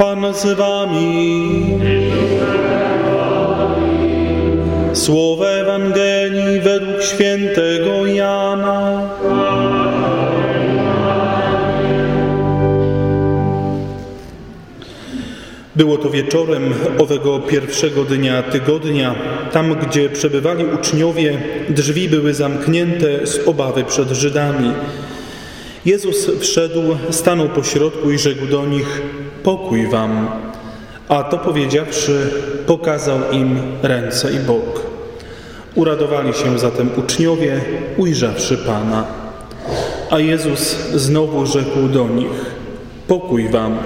Pan z wami. Słowo Ewangelii według świętego Jana. Było to wieczorem owego pierwszego dnia tygodnia. Tam, gdzie przebywali uczniowie, drzwi były zamknięte z obawy przed Żydami. Jezus wszedł, stanął pośrodku i rzekł do nich: Pokój wam. A to powiedziawszy, pokazał im ręce i bok. Uradowali się zatem uczniowie, ujrzawszy Pana. A Jezus znowu rzekł do nich: Pokój wam.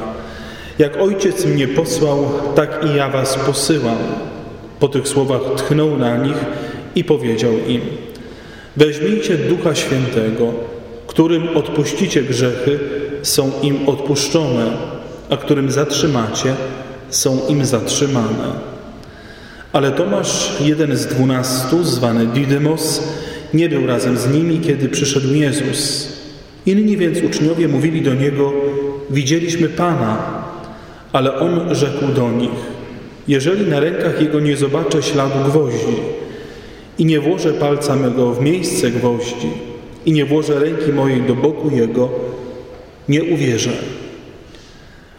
Jak ojciec mnie posłał, tak i ja was posyłam. Po tych słowach tchnął na nich i powiedział im: Weźmijcie Ducha Świętego, którym odpuścicie grzechy, są im odpuszczone, a którym zatrzymacie, są im zatrzymane. Ale Tomasz, jeden z dwunastu, zwany Didymos, nie był razem z nimi, kiedy przyszedł Jezus. Inni więc uczniowie mówili do niego: Widzieliśmy Pana. Ale on rzekł do nich: Jeżeli na rękach jego nie zobaczę śladu gwoździ i nie włożę palca mego w miejsce gwoździ i nie włożę ręki mojej do boku jego, nie uwierzę.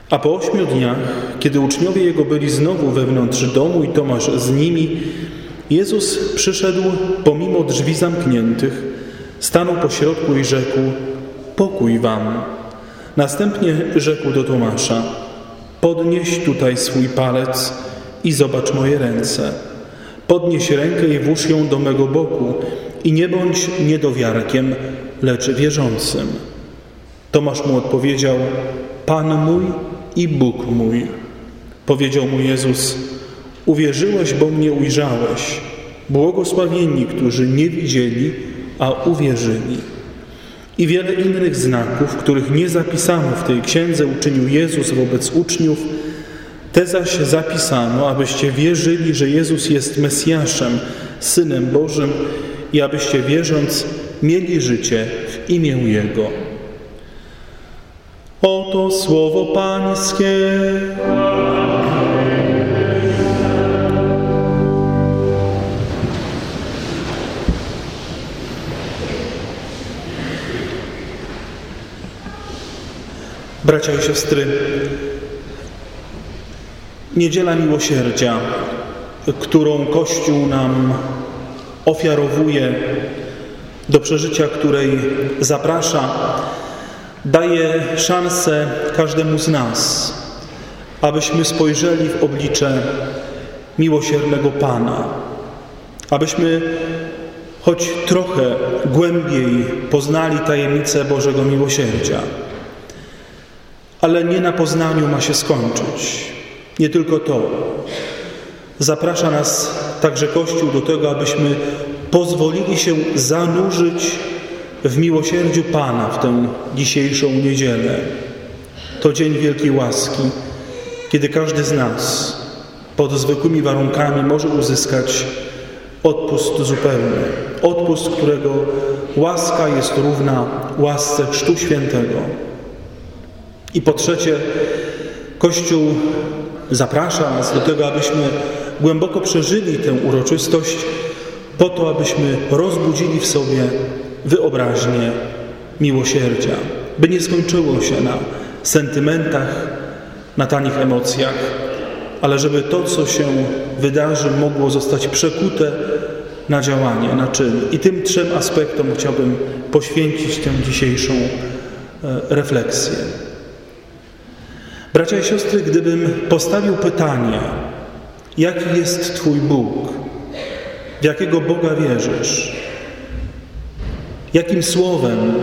A po ośmiu dniach, kiedy uczniowie jego byli znowu wewnątrz domu i Tomasz z nimi, Jezus przyszedł pomimo drzwi zamkniętych, stanął pośrodku i rzekł: Pokój wam. Następnie rzekł do Tomasza: Podnieś tutaj swój palec i zobacz moje ręce. Podnieś rękę i włóż ją do mego boku i nie bądź niedowiarkiem, lecz wierzącym. Tomasz mu odpowiedział: Pan mój i Bóg mój. Powiedział mu Jezus: Uwierzyłeś, bo mnie ujrzałeś. Błogosławieni, którzy nie widzieli, a uwierzyli. I wiele innych znaków, których nie zapisano w tej księdze, uczynił Jezus wobec uczniów. Te zaś zapisano, abyście wierzyli, że Jezus jest Mesjaszem, Synem Bożym i abyście wierząc mieli życie w imię Jego. Oto słowo Pańskie. Bracia i siostry, Niedziela Miłosierdzia, którą Kościół nam ofiarowuje, do przeżycia której zaprasza, daje szansę każdemu z nas, abyśmy spojrzeli w oblicze miłosiernego Pana, abyśmy choć trochę głębiej poznali tajemnicę Bożego Miłosierdzia. Ale nie na poznaniu ma się skończyć. Nie tylko to. Zaprasza nas także Kościół do tego, abyśmy pozwolili się zanurzyć w miłosierdziu Pana w tę dzisiejszą niedzielę. To dzień wielkiej łaski, kiedy każdy z nas pod zwykłymi warunkami może uzyskać odpust zupełny. Odpust, którego łaska jest równa łasce Chrztu Świętego. I po trzecie, Kościół zaprasza nas do tego, abyśmy głęboko przeżyli tę uroczystość, po to, abyśmy rozbudzili w sobie wyobraźnię miłosierdzia, by nie skończyło się na sentymentach, na tanich emocjach, ale żeby to, co się wydarzy, mogło zostać przekute na działanie, na czyn. I tym trzem aspektom chciałbym poświęcić tę dzisiejszą e, refleksję. Bracia i siostry, gdybym postawił pytanie, jaki jest Twój Bóg, w jakiego Boga wierzysz, jakim słowem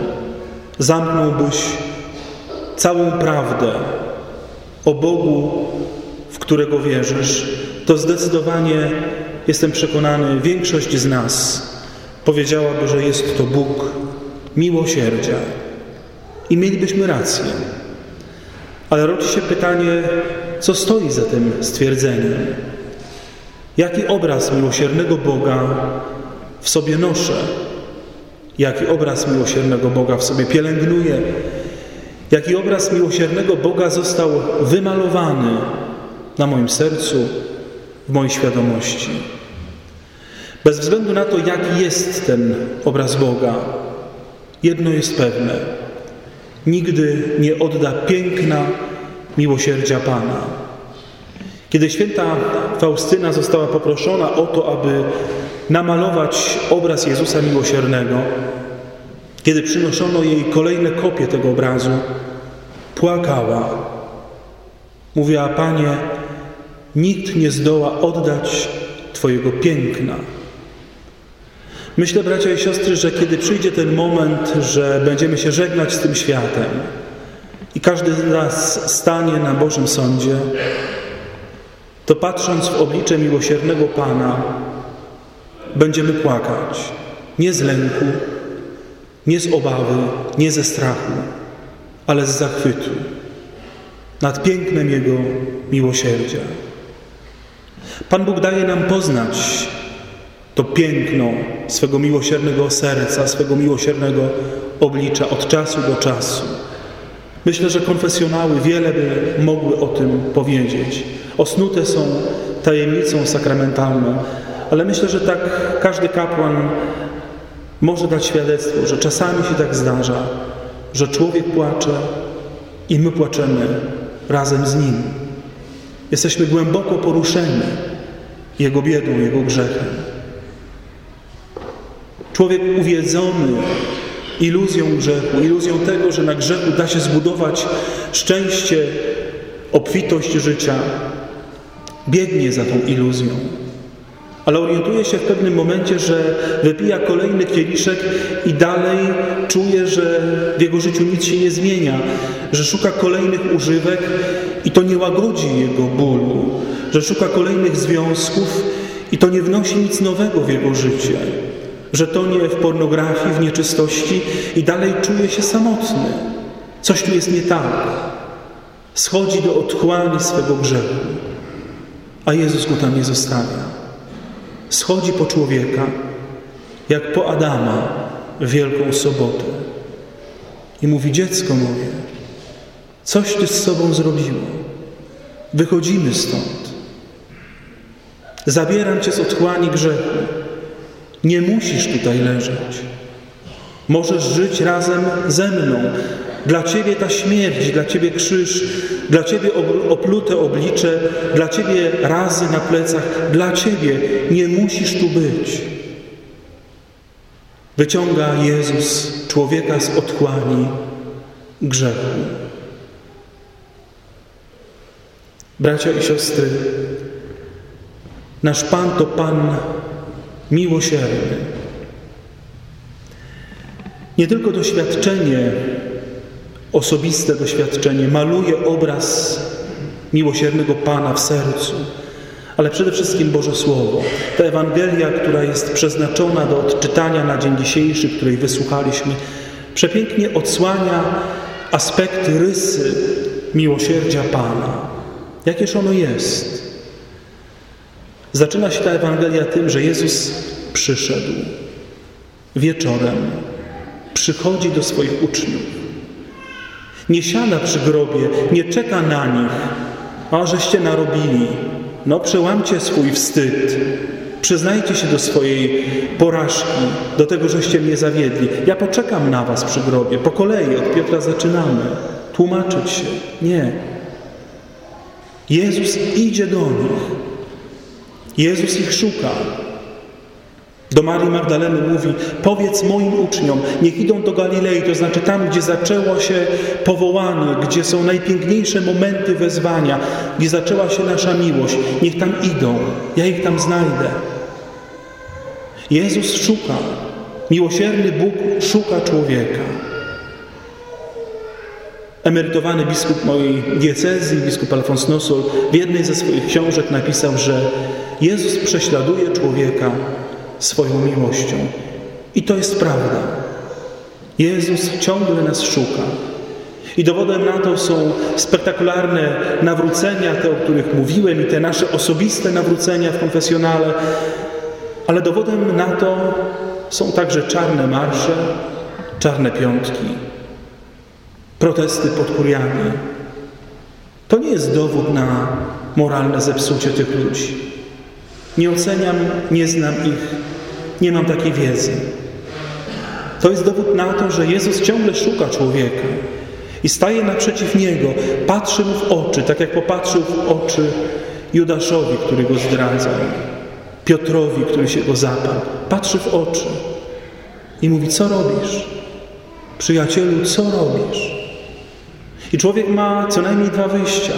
zamknąłbyś całą prawdę o Bogu, w którego wierzysz, to zdecydowanie jestem przekonany, większość z nas powiedziałaby, że jest to Bóg miłosierdzia. I mielibyśmy rację. Ale rodzi się pytanie, co stoi za tym stwierdzeniem? Jaki obraz miłosiernego Boga w sobie noszę? Jaki obraz miłosiernego Boga w sobie pielęgnuję? jaki obraz miłosiernego Boga został wymalowany na moim sercu, w mojej świadomości. Bez względu na to, jaki jest ten obraz Boga, jedno jest pewne: nigdy nie odda piękna miłosierdzia Pana. Kiedy święta Faustyna została poproszona o to, aby namalować obraz Jezusa Miłosiernego, kiedy przynoszono jej kolejne kopie tego obrazu, płakała. Mówiła, Panie, nikt nie zdoła oddać Twojego piękna. Myślę, bracia i siostry, że kiedy przyjdzie ten moment, że będziemy się żegnać z tym światem i każdy z nas stanie na Bożym Sądzie, to patrząc w oblicze miłosiernego Pana, będziemy płakać. Nie z lęku, nie z obawy, nie ze strachu, ale z zachwytu nad pięknem Jego miłosierdzia. Pan Bóg daje nam poznać to piękno swego miłosiernego serca, swego miłosiernego oblicza od czasu do czasu. Myślę, że konfesjonały wiele by mogły o tym powiedzieć. Osnute są tajemnicą sakramentalną, ale myślę, że tak każdy kapłan może dać świadectwo, że czasami się tak zdarza, że człowiek płacze i my płaczemy razem z nim. Jesteśmy głęboko poruszeni Jego biedą, Jego grzechem. Człowiek uwiedzony iluzją grzechu, iluzją tego, że na grzechu da się zbudować szczęście, obfitość życia, biegnie za tą iluzją. Ale orientuje się w pewnym momencie, że wypija kolejny kieliszek i dalej czuje, że w jego życiu nic się nie zmienia, że szuka kolejnych używek i to nie łagodzi jego bólu, że szuka kolejnych związków i to nie wnosi nic nowego w jego życie, że to nie w pornografii, w nieczystości i dalej czuje się samotny. Coś tu jest nie tak. Schodzi do otchłani swego grzechu, a Jezus go tam nie zostawia schodzi po człowieka, jak po Adama w Wielką Sobotę. I mówi, dziecko moje, coś Ty z sobą zrobiło. Wychodzimy stąd. Zabieram Cię z otchłani grzechu. Nie musisz tutaj leżeć. Możesz żyć razem ze mną, dla Ciebie ta śmierć, dla Ciebie krzyż, dla Ciebie oplute oblicze, dla Ciebie razy na plecach, dla Ciebie nie musisz tu być. Wyciąga Jezus człowieka z otchłani grzechu. Bracia i siostry, nasz Pan to Pan miłosierny. Nie tylko doświadczenie osobiste doświadczenie, maluje obraz miłosiernego Pana w sercu, ale przede wszystkim Boże Słowo. Ta Ewangelia, która jest przeznaczona do odczytania na dzień dzisiejszy, której wysłuchaliśmy, przepięknie odsłania aspekty, rysy miłosierdzia Pana. Jakież ono jest? Zaczyna się ta Ewangelia tym, że Jezus przyszedł wieczorem, przychodzi do swoich uczniów nie siada przy grobie, nie czeka na nich, a żeście narobili. No przełamcie swój wstyd. Przyznajcie się do swojej porażki, do tego, żeście mnie zawiedli. Ja poczekam na was przy grobie. Po kolei od Piotra zaczynamy. Tłumaczyć się. Nie. Jezus idzie do nich. Jezus ich szuka. Do Marii Magdaleny mówi: Powiedz moim uczniom, niech idą do Galilei, to znaczy tam, gdzie zaczęło się powołanie, gdzie są najpiękniejsze momenty wezwania, gdzie zaczęła się nasza miłość. Niech tam idą, ja ich tam znajdę. Jezus szuka, miłosierny Bóg szuka człowieka. Emerytowany biskup mojej diecezji, biskup Alfons Nosol, w jednej ze swoich książek napisał, że Jezus prześladuje człowieka swoją miłością. I to jest prawda. Jezus ciągle nas szuka. I dowodem na to są spektakularne nawrócenia, te, o których mówiłem, i te nasze osobiste nawrócenia w konfesjonale, ale dowodem na to są także czarne marsze, czarne piątki, protesty pod kuriami. To nie jest dowód na moralne zepsucie tych ludzi. Nie oceniam, nie znam ich, nie mam takiej wiedzy. To jest dowód na to, że Jezus ciągle szuka człowieka i staje naprzeciw niego, patrzy mu w oczy, tak jak popatrzył w oczy Judaszowi, który go zdradzał, Piotrowi, który się go zaparł. Patrzy w oczy i mówi: Co robisz? Przyjacielu, co robisz? I człowiek ma co najmniej dwa wyjścia: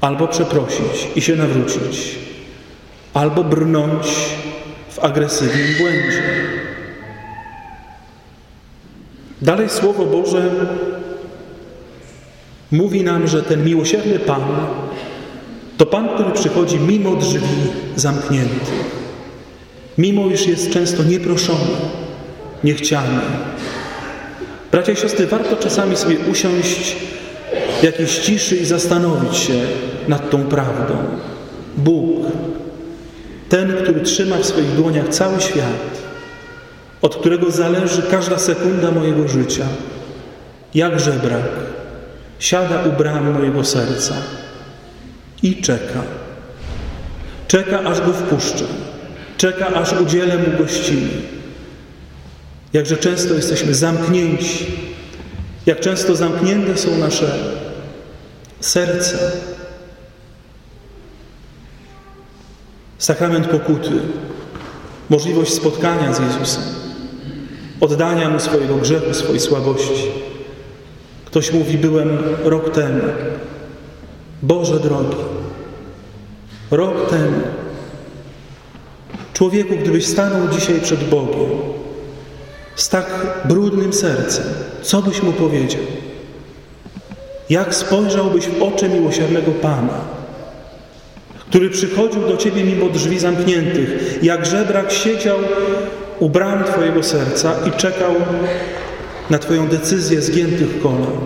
albo przeprosić i się nawrócić, albo brnąć agresywnym błędzie. Dalej Słowo Boże mówi nam, że ten miłosierny Pan to Pan, który przychodzi mimo drzwi zamkniętych, mimo iż jest często nieproszony, niechciany. Bracia i siostry, warto czasami sobie usiąść w jakiejś ciszy i zastanowić się nad tą prawdą. Bóg, ten, który trzyma w swoich dłoniach cały świat, od którego zależy każda sekunda mojego życia, jak żebrak, siada u bram mojego serca i czeka. Czeka, aż go wpuszczę. Czeka, aż udzielę mu gościny. Jakże często jesteśmy zamknięci, jak często zamknięte są nasze serca. Sakrament pokuty, możliwość spotkania z Jezusem, oddania Mu swojego grzechu, swojej słabości. Ktoś mówi, byłem rok temu. Boże drogi, rok temu. Człowieku, gdybyś stanął dzisiaj przed Bogiem z tak brudnym sercem, co byś Mu powiedział? Jak spojrzałbyś w oczy miłosiernego Pana, który przychodził do Ciebie mimo drzwi zamkniętych, jak żebrak siedział u bram Twojego serca i czekał na Twoją decyzję zgiętych kolan.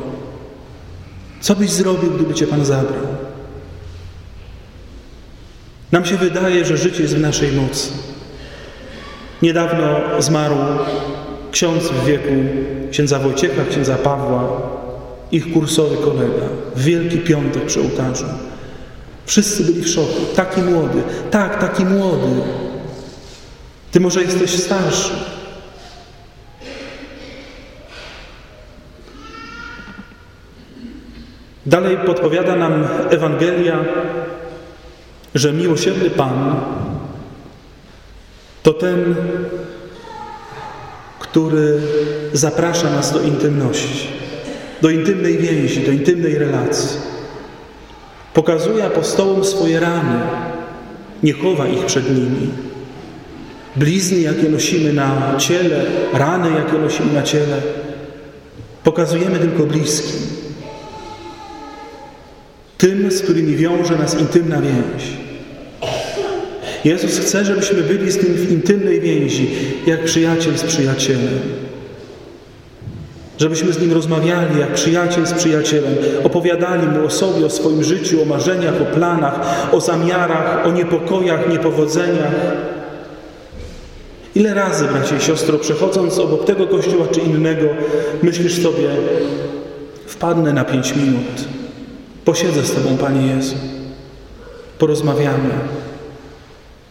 Co byś zrobił, gdyby Cię Pan zabrał? Nam się wydaje, że życie jest w naszej mocy. Niedawno zmarł ksiądz w wieku księdza Wojciecha, księdza Pawła, ich kursowy kolega, w Wielki Piątek przy ołtarzu. Wszyscy byli w szoku. Taki młody, tak, taki młody. Ty może jesteś starszy. Dalej podpowiada nam Ewangelia, że miłosierny Pan to ten, który zaprasza nas do intymności, do intymnej więzi, do intymnej relacji. Pokazuje apostołom swoje rany, nie chowa ich przed nimi. Blizny, jakie nosimy na ciele, rany, jakie nosimy na ciele, pokazujemy tylko bliskim. Tym, z którymi wiąże nas intymna więź. Jezus chce, żebyśmy byli z nim w intymnej więzi, jak przyjaciel z przyjacielem. Żebyśmy z nim rozmawiali jak przyjaciel z przyjacielem, opowiadali mu o sobie, o swoim życiu, o marzeniach, o planach, o zamiarach, o niepokojach, niepowodzeniach. Ile razy, bracie i siostro, przechodząc obok tego kościoła czy innego, myślisz sobie, wpadnę na pięć minut, posiedzę z Tobą, Panie Jezu, porozmawiamy.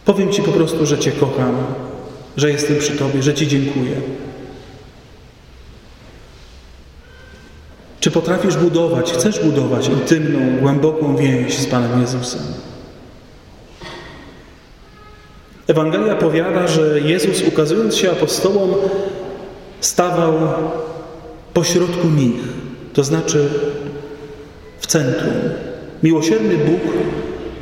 Powiem Ci po prostu, że Cię kocham, że jestem przy Tobie, że Ci dziękuję. Czy potrafisz budować, chcesz budować intymną, głęboką więź z Panem Jezusem? Ewangelia powiada, że Jezus, ukazując się apostołom, stawał pośrodku nich, to znaczy w centrum. Miłosierny Bóg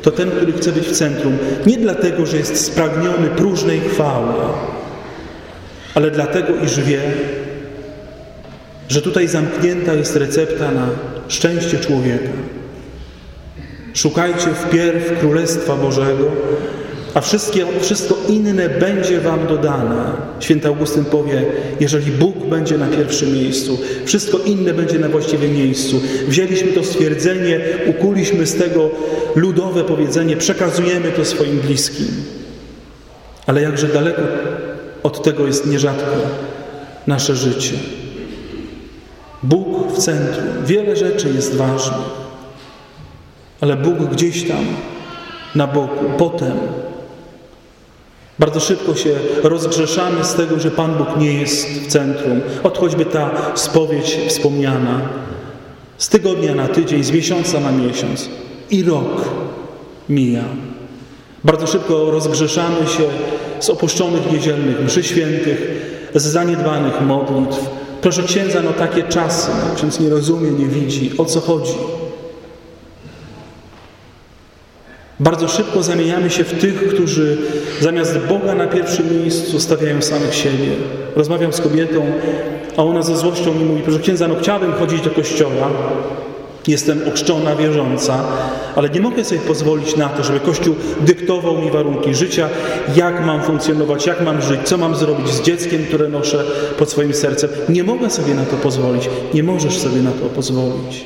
to ten, który chce być w centrum. Nie dlatego, że jest spragniony próżnej chwały, ale dlatego, iż wie, że tutaj zamknięta jest recepta na szczęście człowieka. Szukajcie wpierw Królestwa Bożego, a wszystko inne będzie wam dodane. Święty Augustyn powie, jeżeli Bóg będzie na pierwszym miejscu, wszystko inne będzie na właściwym miejscu. Wzięliśmy to stwierdzenie, ukuliśmy z tego ludowe powiedzenie, przekazujemy to swoim bliskim. Ale jakże daleko od tego jest nierzadko nasze życie. Bóg w centrum. Wiele rzeczy jest ważnych, ale Bóg gdzieś tam na boku. Potem bardzo szybko się rozgrzeszamy z tego, że Pan Bóg nie jest w centrum. Od choćby ta spowiedź wspomniana. Z tygodnia na tydzień, z miesiąca na miesiąc. I rok mija. Bardzo szybko rozgrzeszamy się z opuszczonych niedzielnych mszy świętych, z zaniedbanych modlitw. Proszę księdza, no takie czasy. Ksiądz nie rozumie, nie widzi. O co chodzi? Bardzo szybko zamieniamy się w tych, którzy zamiast Boga na pierwszym miejscu stawiają samych siebie. Rozmawiam z kobietą, a ona ze złością mi mówi, proszę księdza, no chciałabym chodzić do kościoła, jestem ochrzczona, wierząca, ale nie mogę sobie pozwolić na to, żeby Kościół dyktował mi warunki życia, jak mam funkcjonować, jak mam żyć, co mam zrobić z dzieckiem, które noszę pod swoim sercem. Nie mogę sobie na to pozwolić. Nie możesz sobie na to pozwolić.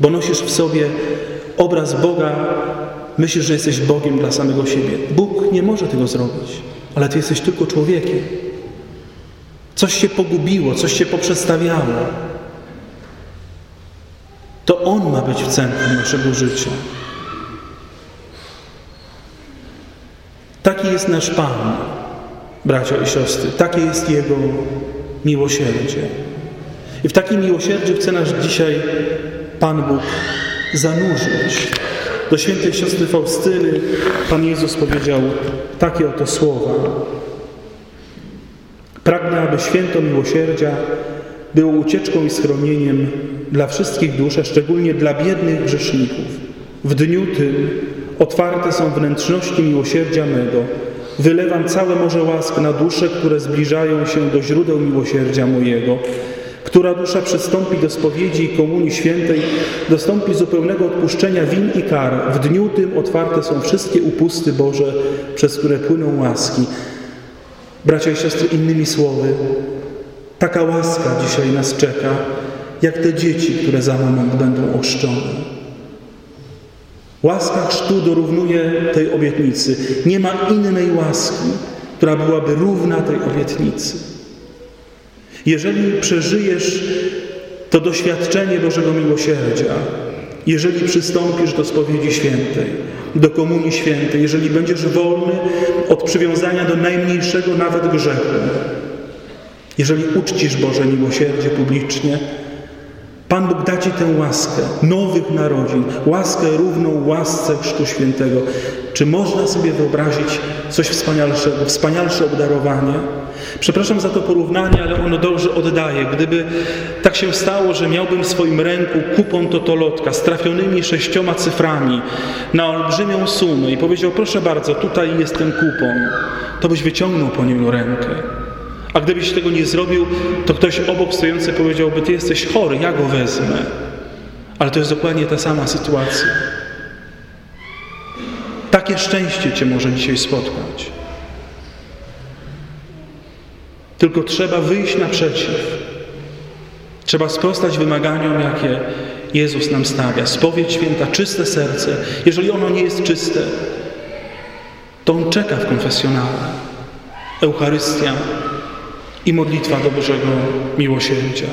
Bo nosisz w sobie obraz Boga, myślisz, że jesteś Bogiem dla samego siebie. Bóg nie może tego zrobić, ale ty jesteś tylko człowiekiem. Coś się pogubiło, coś się poprzestawiało. To On ma być w centrum naszego życia. Taki jest nasz Pan, bracia i siostry. Takie jest Jego miłosierdzie. I w takim miłosierdziu chce nas dzisiaj Pan Bóg zanurzyć. Do świętej siostry Faustyny Pan Jezus powiedział takie oto słowa. Pragnę, aby święto miłosierdzia było ucieczką i schronieniem dla wszystkich dusz, a szczególnie dla biednych grzeszników. W dniu tym otwarte są wnętrzności miłosierdzia mego. Wylewam całe morze łask na dusze, które zbliżają się do źródeł miłosierdzia mojego. Która dusza przystąpi do spowiedzi i komunii świętej, dostąpi zupełnego odpuszczenia win i kar. W dniu tym otwarte są wszystkie upusty Boże, przez które płyną łaski. Bracia i siostry, innymi słowy, taka łaska dzisiaj nas czeka, jak te dzieci, które za moment będą oszczone. Łaska chrztu dorównuje tej obietnicy. Nie ma innej łaski, która byłaby równa tej obietnicy. Jeżeli przeżyjesz to doświadczenie Bożego miłosierdzia, jeżeli przystąpisz do spowiedzi świętej, do komunii świętej, jeżeli będziesz wolny od przywiązania do najmniejszego nawet grzechu, jeżeli uczcisz Boże miłosierdzie publicznie, Pan Bóg da Ci tę łaskę nowych narodzin, łaskę równą łasce Chrztu Świętego. Czy można sobie wyobrazić coś wspanialszego, wspanialsze obdarowanie? Przepraszam za to porównanie, ale ono dobrze oddaje. Gdyby tak się stało, że miałbym w swoim ręku kupon totolotka z trafionymi sześcioma cyframi na olbrzymią sumę i powiedział, proszę bardzo, tutaj jest ten kupon, to byś wyciągnął po niego rękę. A gdybyś tego nie zrobił, to ktoś obok stojący powiedziałby, ty jesteś chory, ja go wezmę. Ale to jest dokładnie ta sama sytuacja. Takie szczęście Cię może dzisiaj spotkać. Tylko trzeba wyjść naprzeciw. Trzeba sprostać wymaganiom, jakie Jezus nam stawia. Spowiedź święta, czyste serce. Jeżeli ono nie jest czyste, to On czeka w konfesjonale. Eucharystia i modlitwa do Bożego miłosierdzia.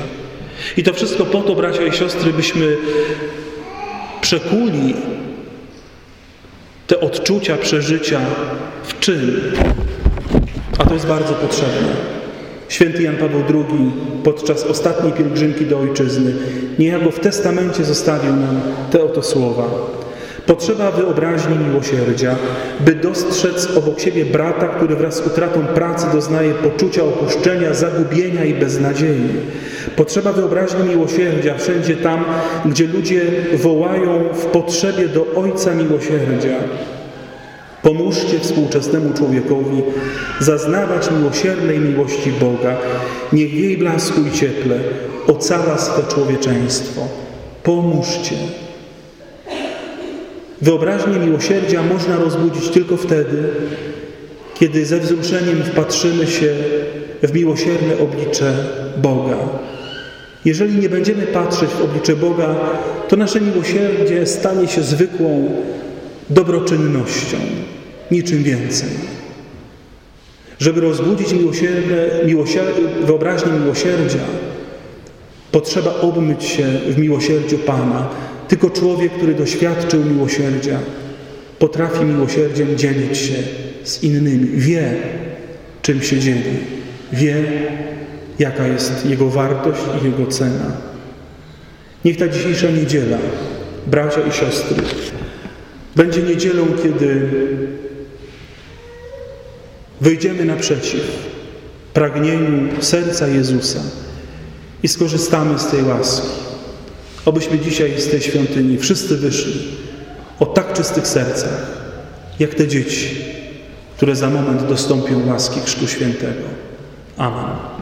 I to wszystko po to, bracia i siostry, byśmy przekuli te odczucia, przeżycia w czyn. A to jest bardzo potrzebne. Święty Jan Paweł II podczas ostatniej pielgrzymki do Ojczyzny niejako w testamencie zostawił nam te oto słowa. Potrzeba wyobraźni miłosierdzia, by dostrzec obok siebie brata, który wraz z utratą pracy doznaje poczucia opuszczenia, zagubienia i beznadziei. Potrzeba wyobraźni miłosierdzia wszędzie tam, gdzie ludzie wołają w potrzebie do Ojca miłosierdzia. Pomóżcie współczesnemu człowiekowi zaznawać miłosiernej miłości Boga. Niech jej blasku i cieple ocala swe człowieczeństwo. Pomóżcie. Wyobraźnię miłosierdzia można rozbudzić tylko wtedy, kiedy ze wzruszeniem wpatrzymy się w miłosierne oblicze Boga. Jeżeli nie będziemy patrzeć w oblicze Boga, to nasze miłosierdzie stanie się zwykłą dobroczynnością, niczym więcej. Żeby rozbudzić miłosier wyobraźnię miłosierdzia, Potrzeba obmyć się w miłosierdziu Pana. Tylko człowiek, który doświadczył miłosierdzia, potrafi miłosierdziem dzielić się z innymi. Wie, czym się dzieli. Wie, jaka jest jego wartość i jego cena. Niech ta dzisiejsza niedziela, bracia i siostry, będzie niedzielą, kiedy wyjdziemy naprzeciw pragnieniu serca Jezusa i skorzystamy z tej łaski. Obyśmy dzisiaj z tej świątyni wszyscy wyszli o tak czystych sercach, jak te dzieci, które za moment dostąpią łaski Chrztu Świętego. Amen.